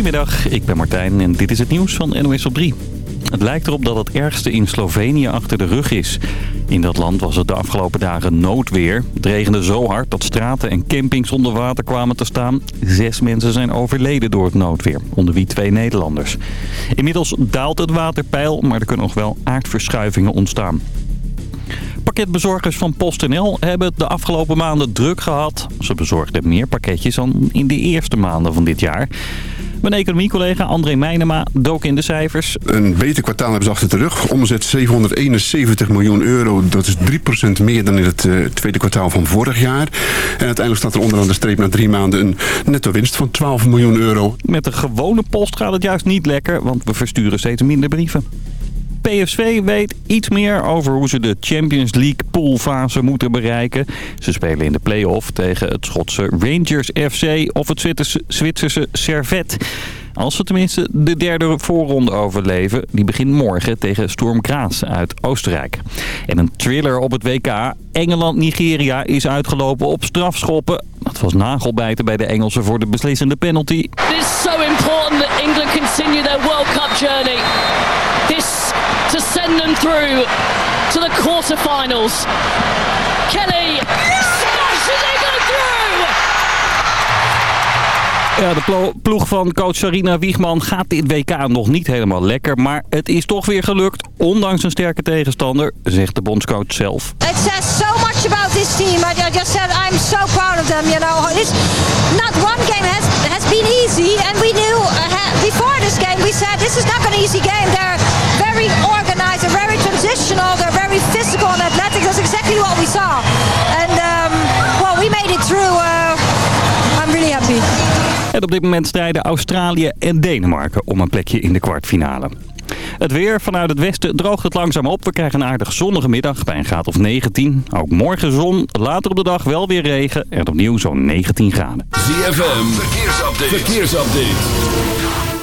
Goedemiddag, ik ben Martijn en dit is het nieuws van NOS op 3. Het lijkt erop dat het ergste in Slovenië achter de rug is. In dat land was het de afgelopen dagen noodweer. Het regende zo hard dat straten en campings onder water kwamen te staan. Zes mensen zijn overleden door het noodweer, onder wie twee Nederlanders. Inmiddels daalt het waterpeil, maar er kunnen nog wel aardverschuivingen ontstaan. Pakketbezorgers van PostNL hebben het de afgelopen maanden druk gehad. Ze bezorgden meer pakketjes dan in de eerste maanden van dit jaar. Mijn economiecollega André Meijnema dook in de cijfers. Een beter kwartaal hebben ze achter de rug. Omzet 771 miljoen euro. Dat is 3% meer dan in het uh, tweede kwartaal van vorig jaar. En uiteindelijk staat er onderaan de streep na drie maanden een netto winst van 12 miljoen euro. Met de gewone post gaat het juist niet lekker, want we versturen steeds minder brieven. PSV weet iets meer over hoe ze de Champions League poolfase moeten bereiken. Ze spelen in de play-off tegen het Schotse Rangers FC of het Zwitserse Servet. Als ze tenminste de derde voorronde overleven. Die begint morgen tegen Storm Graz uit Oostenrijk. En een thriller op het WK. Engeland-Nigeria is uitgelopen op strafschoppen. Dat was nagelbijten bij de Engelsen voor de beslissende penalty. It is so important that England continue their World Cup journey. This to send them through to the quarterfinals. Kelly smashes England through! Ja, de ploeg van coach Sarina Wiegman gaat dit WK nog niet helemaal lekker. Maar het is toch weer gelukt, ondanks een sterke tegenstander, zegt de bondscoach zelf. It says so much about this team. I just said I'm so proud of them. You know, it's not one game has has been easy, and we knew before this game we said this is not an easy game. They're very organized, they're very transitional, they're very physical and athletic. That's exactly what we saw, and um, well, we made it through. Uh, I'm really happy. En op dit moment strijden Australië en Denemarken om een plekje in de kwartfinale. Het weer vanuit het westen droogt het langzaam op. We krijgen een aardig zonnige middag bij een graad of 19. Ook morgen zon, later op de dag wel weer regen en opnieuw zo'n 19 graden. ZFM, verkeersupdate. verkeersupdate.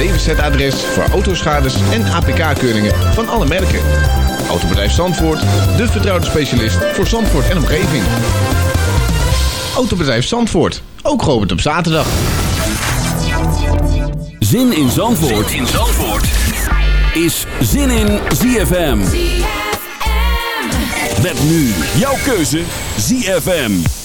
DWZ-adres voor autoschades en APK-keuringen van alle merken. Autobedrijf Zandvoort, de vertrouwde specialist voor Zandvoort en omgeving. Autobedrijf Zandvoort, ook geopend op zaterdag. Zin in Zandvoort, zin in Zandvoort. is Zin in ZFM. Met nu jouw keuze ZFM.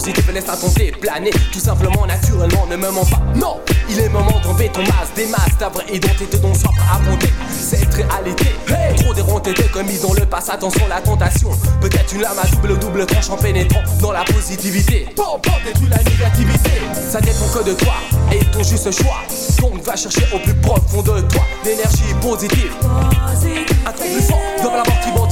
Tes vibrations positives, laisse-toi tenter, planer, tout simplement, naturellement, ne me mens pas. Non, Il est moment d'enlever ton masque, des masques, ta vraie identité dont soif à affronter cette réalité. Hey Trop déronté de commis dans le passé, attention la tentation. Peut-être une lame à double double tranche en pénétrant dans la positivité. Bon, bon, détruis la négativité. Ça dépend que de toi et ton juste choix. Donc va chercher au plus profond de toi l'énergie positive. Un truc plus fort dans la mort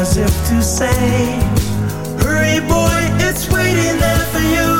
as if to say, Hurry, boy, it's waiting there for you.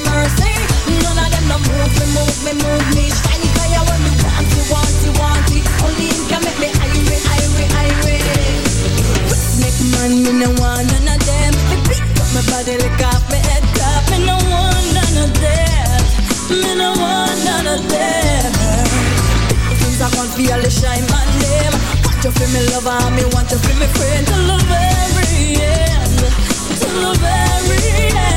mercy, mercy. None of them no move me, move me, move me. Shiny fire when me want it, want it, want it. Only him can make me irate, irate, irate. Redneck man, me no want none of them. Me pick up my body, lick off my head top. Me no want none of them. Me no want none of them. Things I can't feel, they shine my name. Want you feel me lover, ah, me want you feel me friend. Till the very end, till the very end.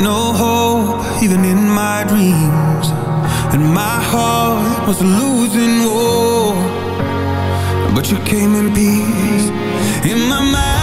no hope even in my dreams. And my heart was losing war. But you came in peace. In my mind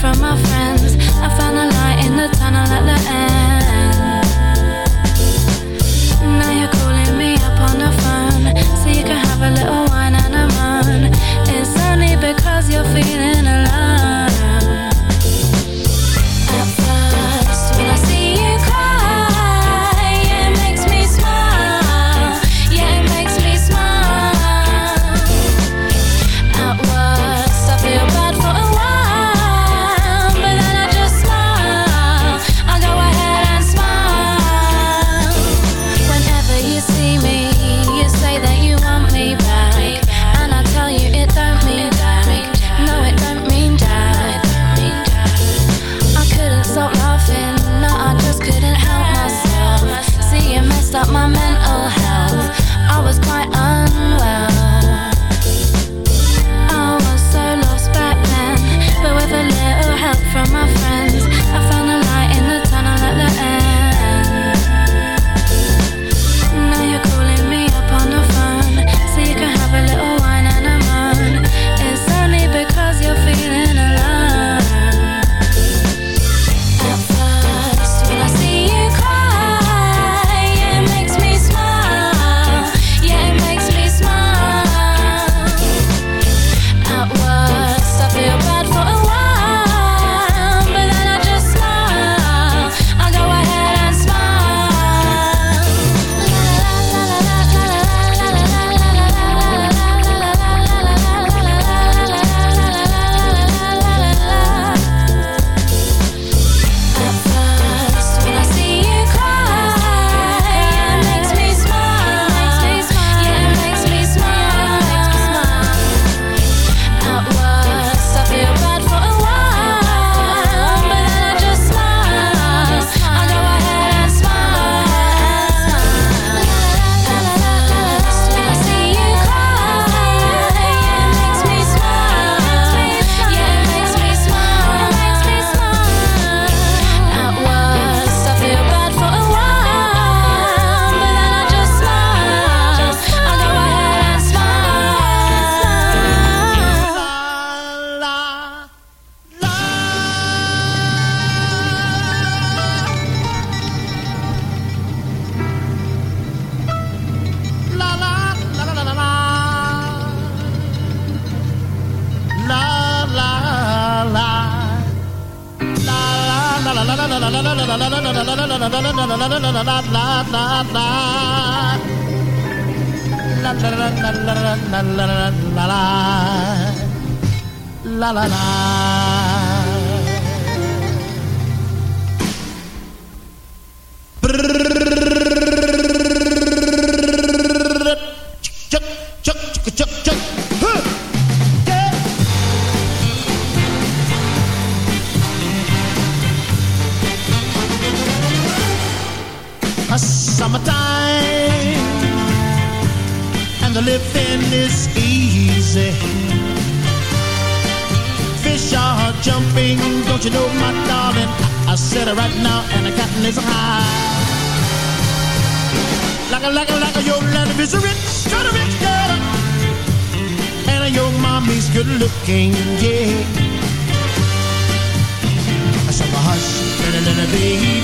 from my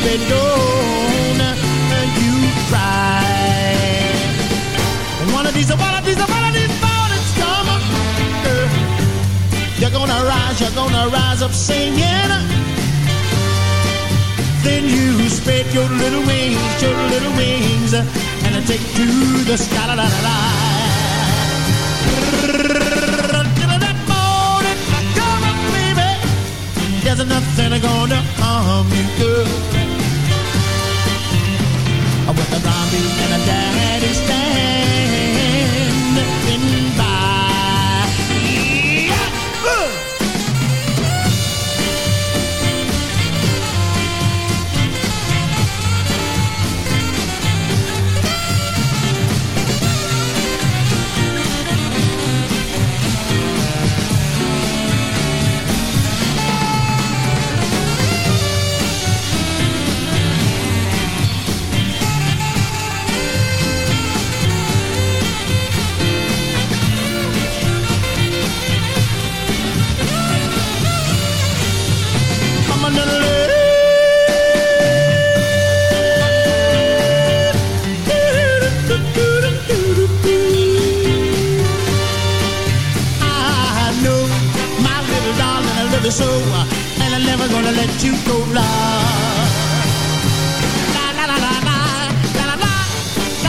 be done. And you cry. One of these, one of these, one of these mornings come, girl. You're gonna rise, you're gonna rise up singing. Then you spread your little wings, your little wings, and take to the sky. La, la, la, la. There's nothing gonna harm you, girl a zombie and a daddy's stand. let you go la. Baby, don't la, la, la, la, la, la, la, la, la, la, la, la,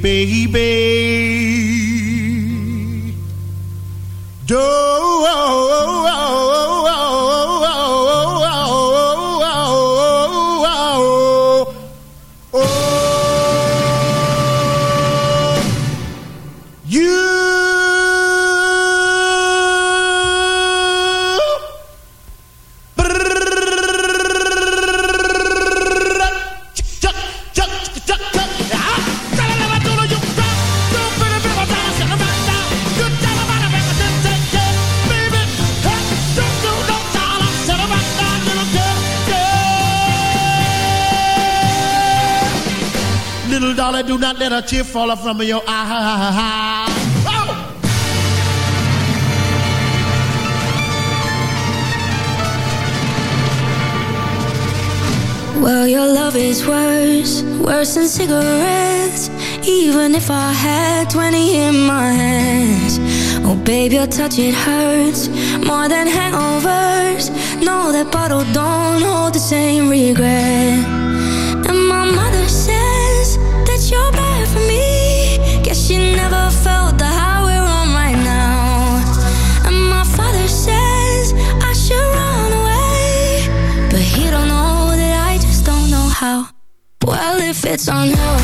baby. Don't tear falling from your eye. Oh. Well, your love is worse, worse than cigarettes. Even if I had 20 in my hands. Oh, babe, your touch, it hurts More than hangovers. Know that bottle don't hold the same regret. it's on you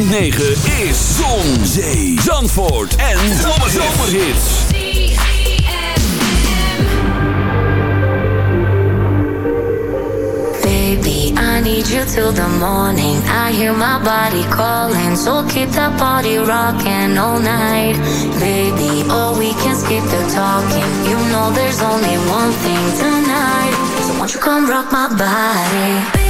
106.9 is Zon, Zee, Zandvoort en Zomerhits. Baby, I need you till the morning. I hear my body calling, so keep that body rocking all night. Baby, oh, we can skip the talking. You know there's only one thing tonight. So won't you come rock my body?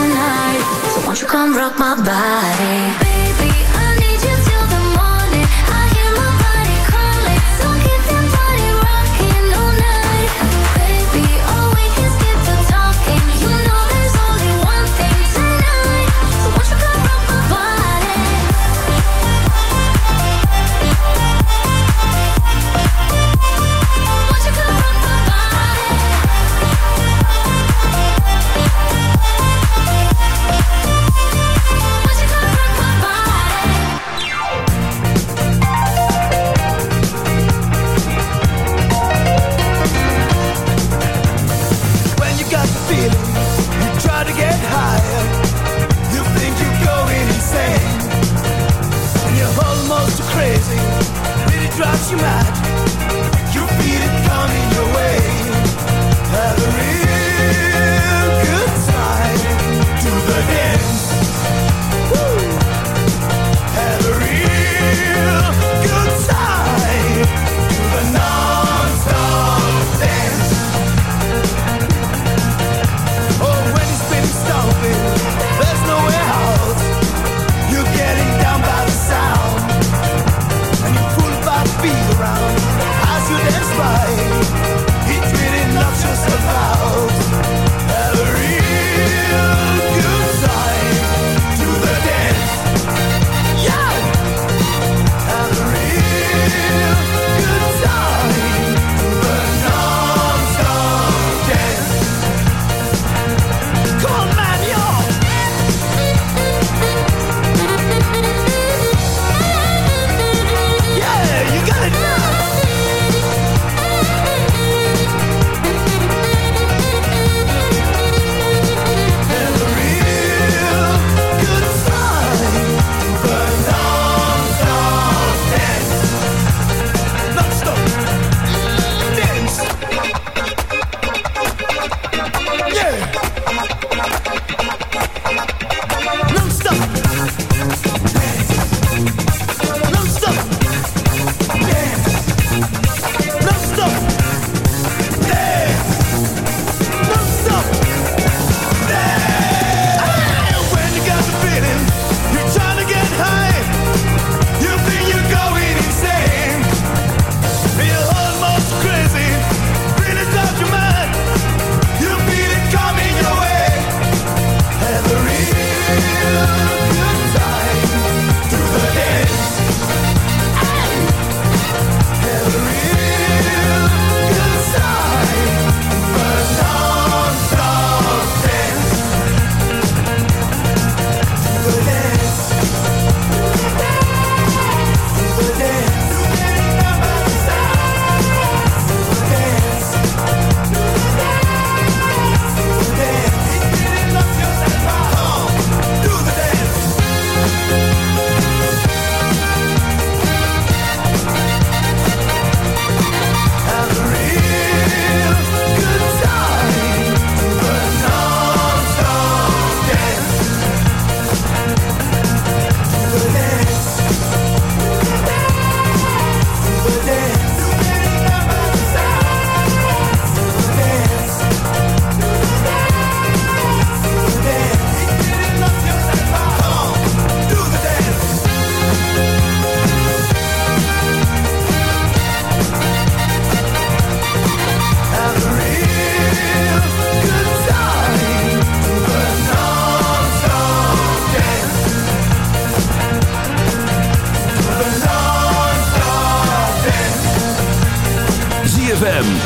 you come rock my body? Baby,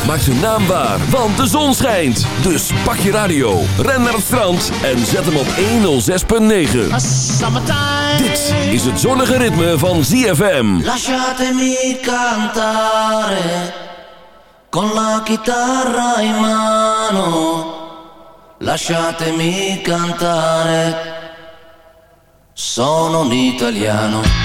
maakt zijn naam waar, want de zon schijnt. Dus pak je radio, ren naar het strand en zet hem op 106.9. Dit is het zonnige ritme van ZFM. Lasciatemi cantare con la chitarra in mano. Lasciatemi cantare. Sono un italiano.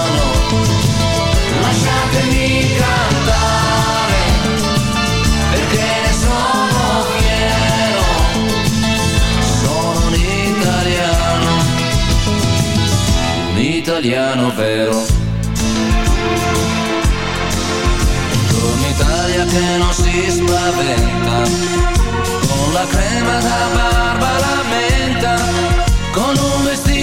Lasciatemi cantare perché ne sono fiero, sono un italiano, un italiano vero. Buongiorno Italia che non si spaventa, con la crema da barba la menta, con un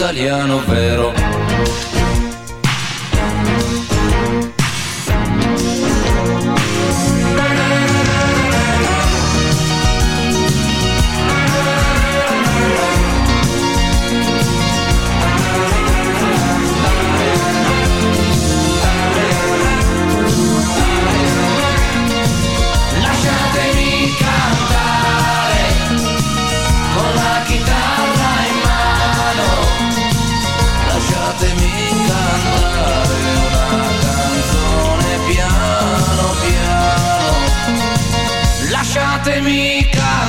italiano vero.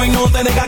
Se te metió y no